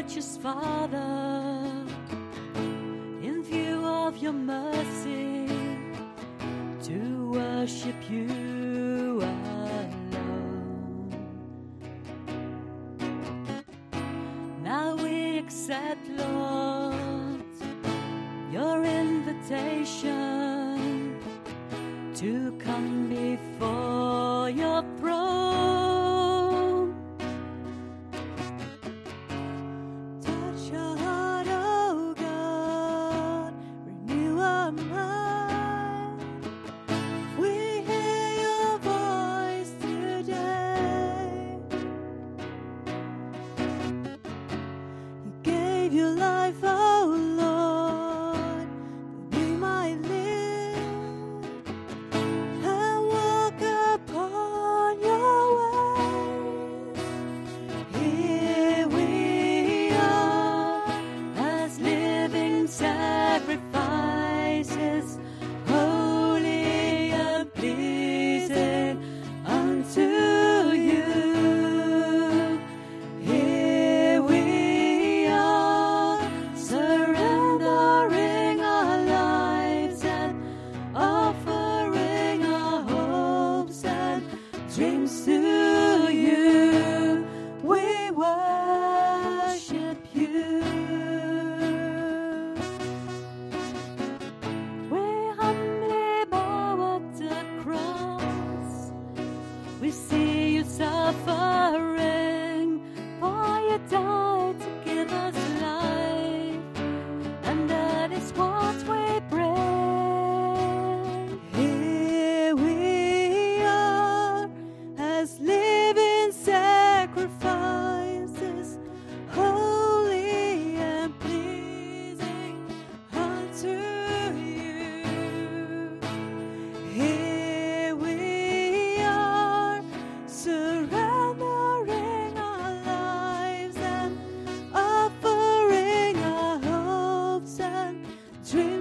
righteous Father, in view of your mercy, to worship you alone. Now we accept, Lord, your life 죄